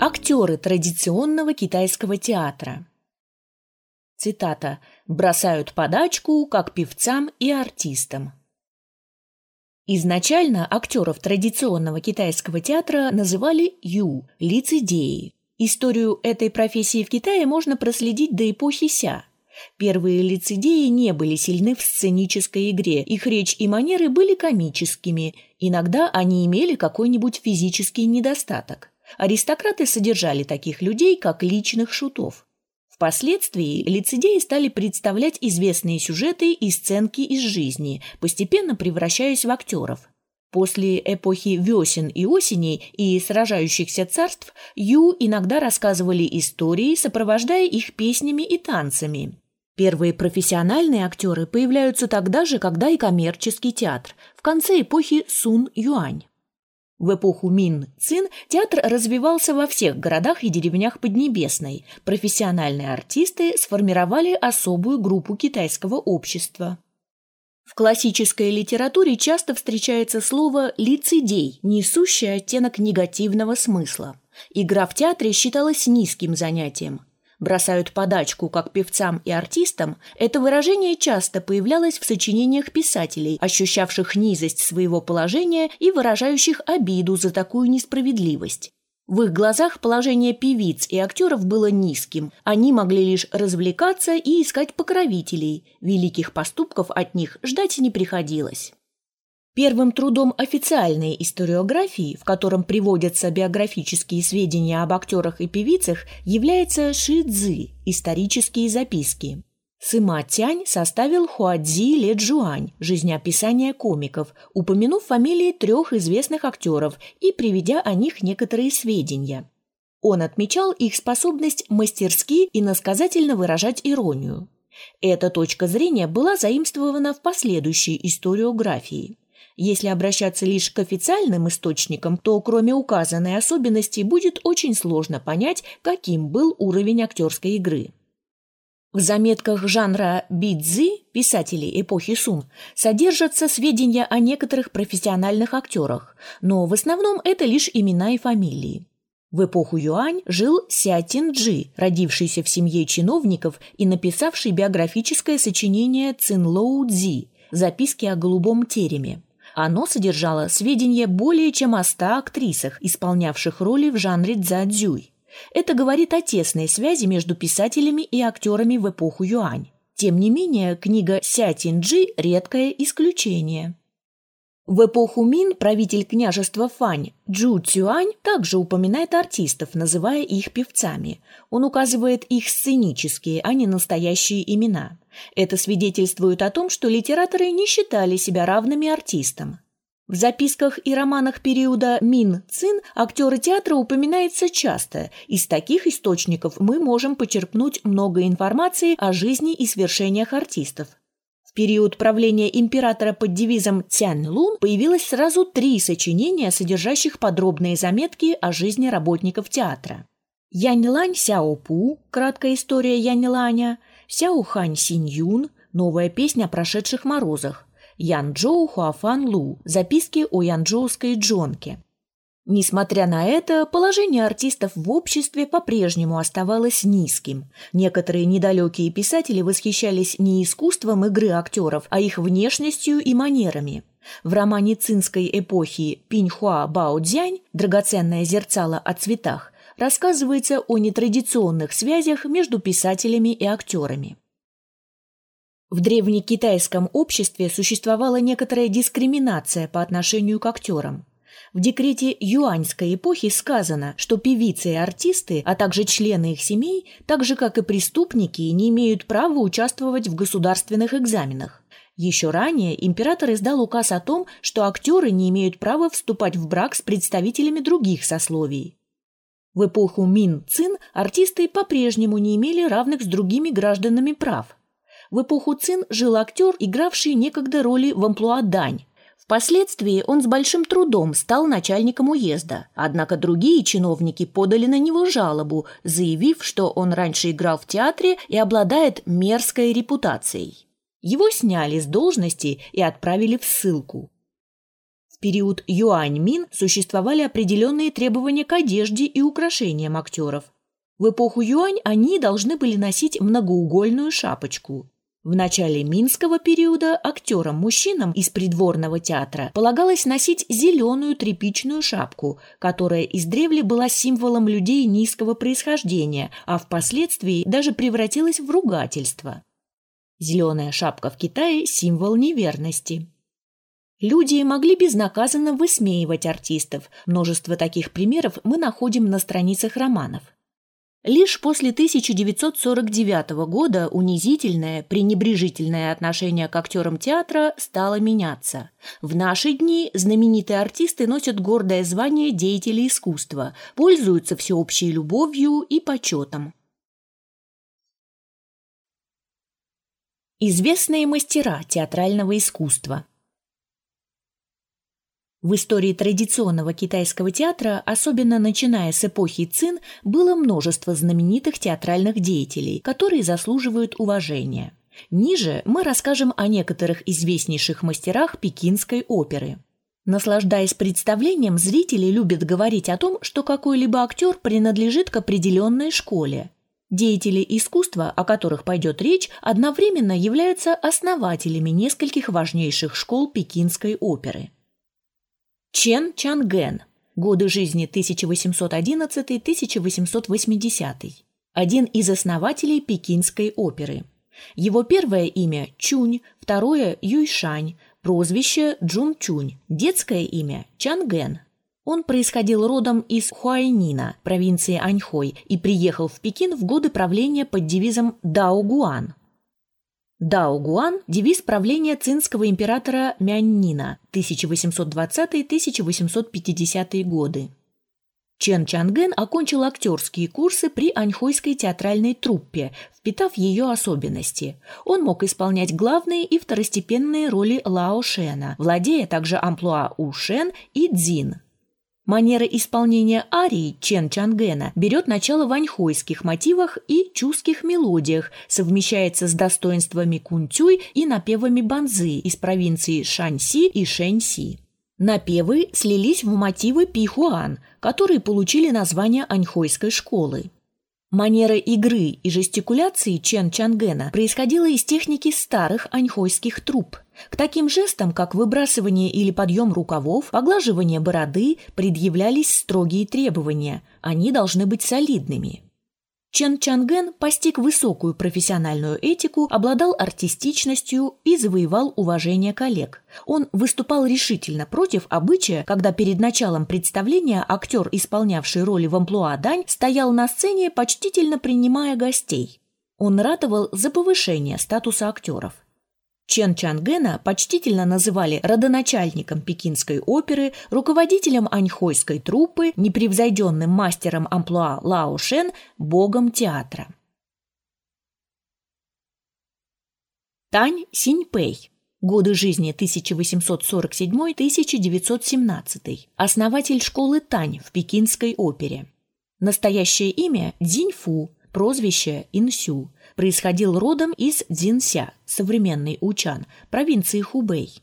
Актеры традиционного китайского театра. Цитата «бросают подачку как певцам и артистам». Изначально актеров традиционного китайского театра называли ю – лицедеи. Историю этой профессии в Китае можно проследить до эпохи Ся. Первые лицедеи не были сильны в сценической игре, их речь и манеры были комическими, иногда они имели какой-нибудь физический недостаток. Аристократы содержали таких людей, как личных шутов. Впоследствии лицедеи стали представлять известные сюжеты и сценки из жизни, постепенно превращаясь в актеров. После эпохи весен и осеней и сражающихся царств Ю иногда рассказывали истории, сопровождая их песнями и танцами. Первые профессиональные актеры появляются тогда же, когда и коммерческий театр, в конце эпохи Сун-Юань. В эпоху Мин-Цин театр развивался во всех городах и деревнях Поднебесной. Профессиональные артисты сформировали особую группу китайского общества. В классической литературе часто встречается слово «лицедей», несущее оттенок негативного смысла. Игра в театре считалась низким занятием – бросают подачку как певцам и артистам, это выражение часто появлялось в сочинениях писателей, ощущавших низость своего положения и выражающих обиду за такую несправедливость. В их глазах положение певиц и актеров было низким. Они могли лишь развлекаться и искать покровителей. Великих поступков от них ждать не приходилось. Первым трудом официальной историографии, в котором приводятся биографические сведения об актерах и певицах, является Ши Цзы «Исторические записки». Сыма Тянь составил Хуадзи Ле Джуань «Жизнеописание комиков», упомянув фамилии трех известных актеров и приведя о них некоторые сведения. Он отмечал их способность мастерски и насказательно выражать иронию. Эта точка зрения была заимствована в последующей историографии. Если обращаться лишь к официальным источникам, то кроме указанной особенности будет очень сложно понять, каким был уровень актерской игры. В заметках жанра бидзи писателей эпохи Сун содержатся сведения о некоторых профессиональных актерах, но в основном это лишь имена и фамилии. В эпоху Юань жил Ся Тинджи, родившийся в семье чиновников и написавший биографическое сочинение Цин Лоу Цзи «Записки о голубом тереме». Оно содержало сведения более чем о ста актрисах, исполнявших роли в жанре дзадзюй. Это говорит о тесной связи между писателями и актерами в эпоху Юань. Тем не менее, книга Ся Тинджи – редкое исключение. В эпоху Мин правитель княжества Фань Джу Цюань также упоминает артистов, называя их певцами. Он указывает их сценические, а не настоящие имена. Это свидетельствует о том, что литераторы не считали себя равными артистам. В записках и романах периода Мин-Цин актеры театра упоминаются часто. Из таких источников мы можем почерпнуть много информации о жизни и свершениях артистов период правления императора под девизом Цянь-Лун появилось сразу три сочинения, содержащих подробные заметки о жизни работников театра. Янь-Лань Сяо-Пу, краткая история Янь-Ланя, Сяо-Хань Синь-Юн, новая песня о прошедших морозах, Ян-Джоу Хуафан-Лу, записки о янчжоуской джонке. Несмотря на это, положение артистов в обществе по-прежнему оставалось низким. Некоторые недалекие писатели восхищались не искусством игры актеров, а их внешностью и манерами. В романе цинской эпохи «Пиньхуа Бао Цзянь. Драгоценное зерцало о цветах» рассказывается о нетрадиционных связях между писателями и актерами. В древнекитайском обществе существовала некоторая дискриминация по отношению к актерам. В декрете юаньской эпохи сказано, что певицы и артисты, а также члены их семей, так же как и преступники, не имеют права участвовать в государственных экзаменах. Еще ранее император издал указ о том, что актеры не имеют права вступать в брак с представителями других сословий. В эпоху Мин-Цин артисты по-прежнему не имели равных с другими гражданами прав. В эпоху Цин жил актер, игравший некогда роли в амплуа дань, Впоследствии он с большим трудом стал начальником уезда, однако другие чиновники подали на него жалобу, заявив, что он раньше играл в театре и обладает мерзкой репутацией. Его сняли с должности и отправили в ссылку. В период Юань-Мин существовали определенные требования к одежде и украшениям актеров. В эпоху Юань они должны были носить многоугольную шапочку. В начале минского периода актерам-мужчинам из придворного театра полагалось носить зеленую тряпичную шапку, которая издревле была символом людей низкого происхождения, а впоследствии даже превратилась в ругательство. Зеленая шапка в Китае – символ неверности. Люди могли безнаказанно высмеивать артистов. Множество таких примеров мы находим на страницах романов. Лишь после 1949 года унизительное, пренебрежительное отношение к актерам театра стало меняться. В наши дни знаменитые артисты носят гордое звание деятелей искусства, пользуются всеобщей любовью и почетом. Известные мастера театрального искусства в истории традиционного китайского театра, особенно начиная с эпохи Цин, было множество знаменитых театральных деятелей, которые заслуживают уважения. Ниже мы расскажем о некоторых известнейших мастерах пекинской оперы. Наслаждаясь представлением, зрители любят говорить о том, что какой-либо актер принадлежит к определенной школе. Деятели искусства, о которых пойдет речь, одновременно являются основателями нескольких важнейших школ пекинской оперы. Чен Чанген. Годы жизни 1811-1880. Один из основателей Пекинской оперы. Его первое имя – Чунь, второе – Юйшань, прозвище – Джун Чунь, детское имя – Чанген. Он происходил родом из Хуайнина, провинции Аньхой, и приехал в Пекин в годы правления под девизом «Дао Гуан». Дао Гуан – девиз правления цинского императора Мяннина 1820-1850 годы. Чен Чанген окончил актерские курсы при Аньхойской театральной труппе, впитав ее особенности. Он мог исполнять главные и второстепенные роли Лао Шена, владея также амплуа У Шен и Цзин. Манера исполнения арии Чен Чангена берет начало в аньхойских мотивах и чуских мелодиях, совмещается с достоинствами кунтюй и напевами банзы из провинции Шаньси и Шэньси. Напевы слились в мотивы пихуан, которые получили название аньхойской школы. Манера игры и жестикуляции Чен Чангена происходила из техники старых аньхойских труп. К таким жестам, как выбрасывание или подъем рукавов, поглаживание бороды, предъявлялись строгие требования. Они должны быть солидными. Чен Чанген постиг высокую профессиональную этику, обладал артистичностью и завоевал уважение коллег. Он выступал решительно против обычая, когда перед началом представления актер, исполнявший роли в амплуа Дань, стоял на сцене, почтительно принимая гостей. Он ратовал за повышение статуса актеров. Чен Чангена почтительно называли родоначальником Пекинской оперы, руководителем аньхойской труппы, непревзойденным мастером амплуа Лао Шен, богом театра. Тань Синьпэй. Годы жизни 1847-1917. Основатель школы Тань в Пекинской опере. Настоящее имя – Дзиньфу, прозвище – Инсю происходил родом из Дзинся, современный Учан, провинции Хубэй.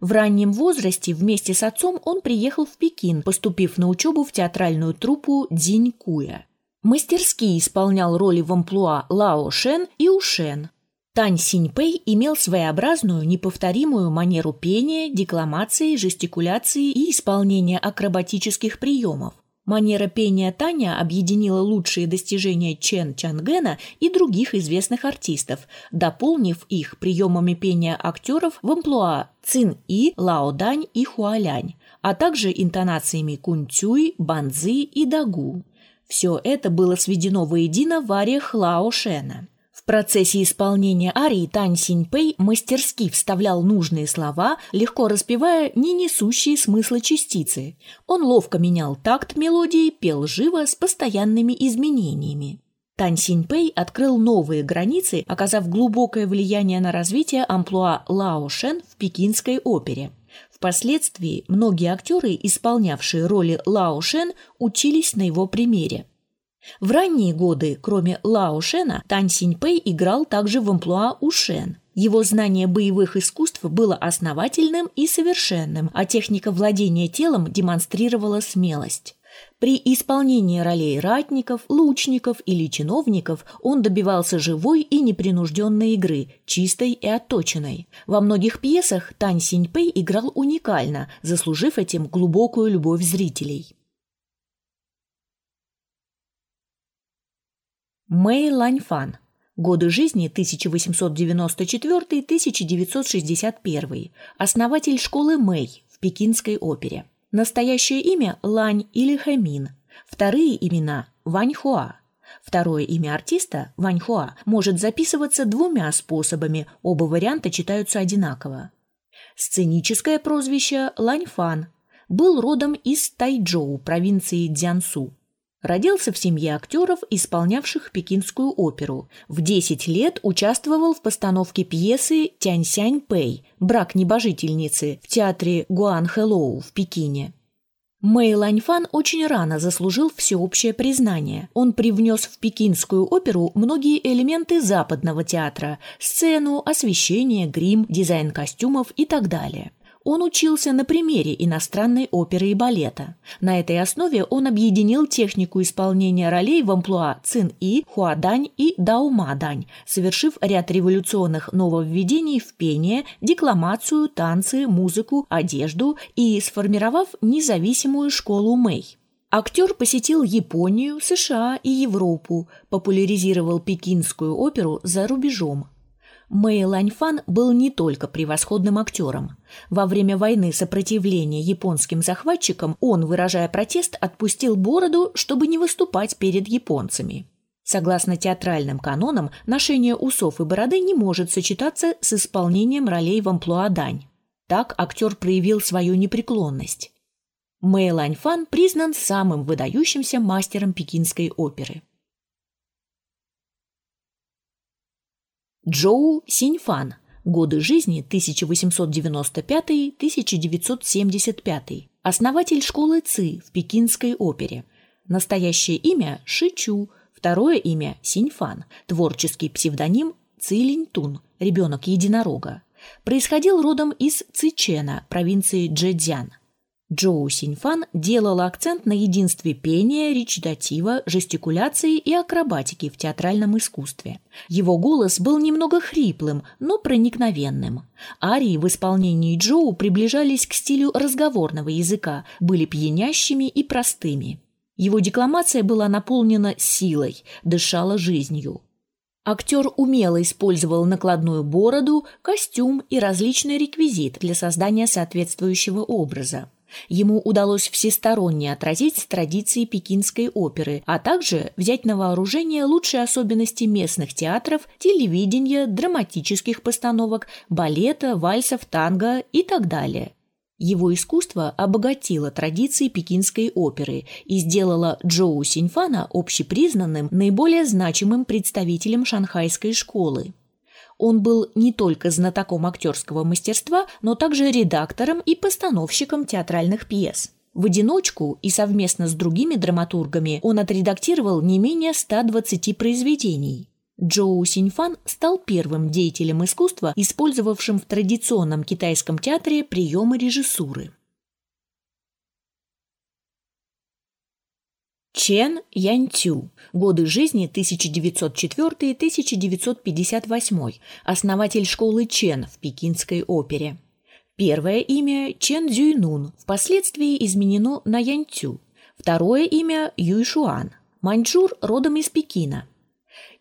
В раннем возрасте вместе с отцом он приехал в Пекин, поступив на учебу в театральную труппу Дзинькуя. Мастерски исполнял роли в амплуа Лао Шен и Ушен. Тань Синьпэй имел своеобразную, неповторимую манеру пения, декламации, жестикуляции и исполнения акробатических приемов. Манера пения Таня объединила лучшие достижения Чен Чангена и других известных артистов, дополнив их приемами пения актеров в амплуа Цин И, Лао Дань и Хуалянь, а также интонациями Кунцюй, Банзы и Дагу. Все это было сведено воедино в ариях Лао Шена процессе исполнения арии Тань Синьпэй мастерски вставлял нужные слова, легко распевая не несущие смысла частицы. Он ловко менял такт мелодии, пел живо с постоянными изменениями. Тань Синьпэй открыл новые границы, оказав глубокое влияние на развитие амплуа Лао Шен в пекинской опере. Впоследствии многие актеры, исполнявшие роли Лао Шен, учились на его примере. В ранние годы, кроме Лао Шена, Тань Синьпэй играл также в амплуа Ушен. Его знание боевых искусств было основательным и совершенным, а техника владения телом демонстрировала смелость. При исполнении ролей ратников, лучников или чиновников он добивался живой и непринужденной игры, чистой и отточенной. Во многих пьесах Тань Синьпэй играл уникально, заслужив этим глубокую любовь зрителей. Мэй Ланьфан Годы жизни 1894-1961. Основатель школы Мэй в Пекинской опере. Настоящее имя – Лань или Хэмин. Вторые имена – Ваньхуа. Второе имя артиста, Ваньхуа, может записываться двумя способами, оба варианта читаются одинаково. Сценическое прозвище – Ланьфан. Был родом из Тайчжоу, провинции Цзянсу. Родился в семье актеров, исполнявших пекинскую оперу. В 10 лет участвовал в постановке пьесы «Тяньсянь Пэй. Брак небожительницы» в театре Гуан Хэлоу в Пекине. Мэй Ланьфан очень рано заслужил всеобщее признание. Он привнес в пекинскую оперу многие элементы западного театра – сцену, освещение, грим, дизайн костюмов и так далее. Он учился на примере иностранной оперы и балета. На этой основе он объединил технику исполнения ролей в амплуа цин-и, хуадань и даумадань, совершив ряд революционных нововведений в пение, декламацию, танцы, музыку, одежду и сформировав независимую школу Мэй. Актер посетил Японию, США и Европу, популяризировал пекинскую оперу за рубежом – Мэй Ланьфан был не только превосходным актером. Во время войны сопротивления японским захватчикам он, выражая протест, отпустил бороду, чтобы не выступать перед японцами. Согласно театральным канонам, ношение усов и бороды не может сочетаться с исполнением ролей в амплуа дань. Так актер проявил свою непреклонность. Мэй Ланьфан признан самым выдающимся мастером пекинской оперы. Джоу Синьфан. Годы жизни 1895-1975. Основатель школы Ци в Пекинской опере. Настоящее имя Шичу, второе имя Синьфан, творческий псевдоним Цилиньтун, ребенок единорога. Происходил родом из Цичена, провинции Джэцзян. Джоу Синьфан делал акцент на единстве пения, речитатива, жестикуляции и акробатики в театральном искусстве. Его голос был немного хриплым, но проникновенным. Арии в исполнении Джоу приближались к стилю разговорного языка, были пьянящими и простыми. Его декламация была наполнена силой, дышала жизнью. Актер умело использовал накладную бороду, костюм и различный реквизит для создания соответствующего образа. Ему удалось всесторонне отразить традиции пекинской оперы, а также взять на вооружение лучшие особенности местных театров, телевидения, драматических постановок, балета, вальсов, танго и так далее. Его искусство обогатило традиции пекинской оперы и сделало Джоу Синьфана общепризнанным наиболее значимым представителем шанхайской школы. Он был не только знатоком актерского мастерства, но также редактором и постановщиком театральных пьес. В одиночку и совместно с другими драматургами он отредактировал не менее 120 произведений. Джоу Синьфан стал первым деятелем искусства, использовавшим в традиционном китайском театре приемы режиссуры. Чен Яньцю. Годы жизни 1904-1958. Основатель школы Чен в Пекинской опере. Первое имя Чен Цзюйнун, впоследствии изменено на Яньцю. Второе имя Юйшуан. Маньчжур родом из Пекина.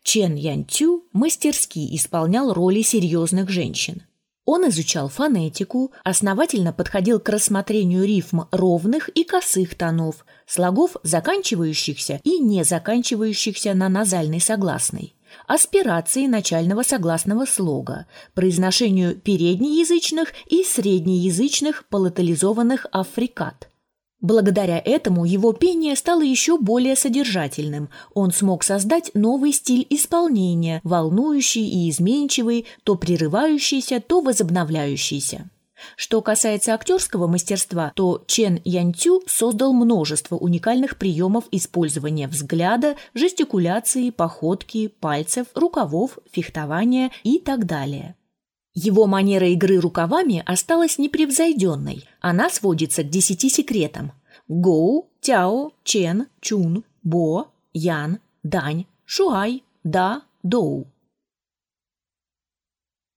Чен Яньцю мастерски исполнял роли серьезных женщин. Он изучал фонетику, основательно подходил к рассмотрению рифм ровных и косых тонов, слогов, заканчивающихся и не заканчивающихся на назальной согласной, аспирации начального согласного слога, произношению переднеязычных и среднеязычных палатализованных африкат – Благодаря этому его пение стало еще более содержательным. Он смог создать новый стиль исполнения, волнующий и изменчивый, то прерывающийся, то возобновляющийся. Что касается актерского мастерства, то Чен Янцю создал множество уникальных приемов использования взгляда, жестикуляции, походки, пальцев, рукавов, фехтования и так далее. Его манера игры рукавами осталась непревзойденной. Она сводится к десяти секретам. Гоу, Тяо, Чен, Чун, Бо, Ян, Дань, Шуай, Да, Доу.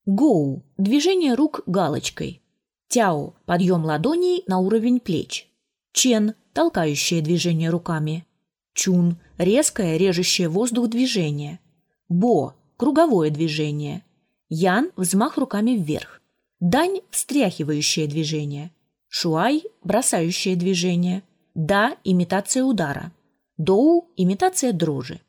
Гоу – движение рук галочкой. Тяо – подъем ладоней на уровень плеч. Чен – толкающее движение руками. Чун – резкое, режущее воздух движение. Бо – круговое движение. Ян – взмах руками вверх. Дань – встряхивающее движение. Шуай – бросающее движение. Да – имитация удара. Доу – имитация дрожи.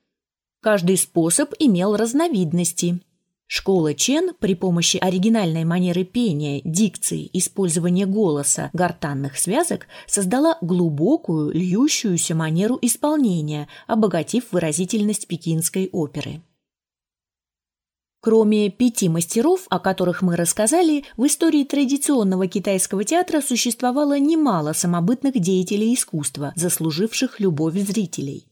Каждый способ имел разновидности. Школа Чен при помощи оригинальной манеры пения, дикции, использования голоса, гортанных связок создала глубокую, льющуюся манеру исполнения, обогатив выразительность пекинской оперы. Кроме пяти мастеров, о которых мы рассказали, в истории традиционного китайского театра существовало немало самобытных деятелей искусства, заслуживших любовь зрителей.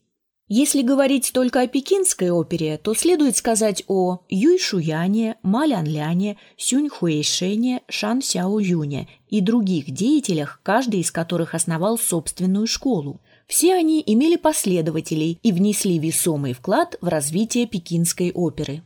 Если говорить только о пекинской опере, то следует сказать о Юй Шуяне, Ма Лян Ляне, Сюнь Хуэйшене, Шан Сяо Юне и других деятелях, каждый из которых основал собственную школу. Все они имели последователей и внесли весомый вклад в развитие пекинской оперы.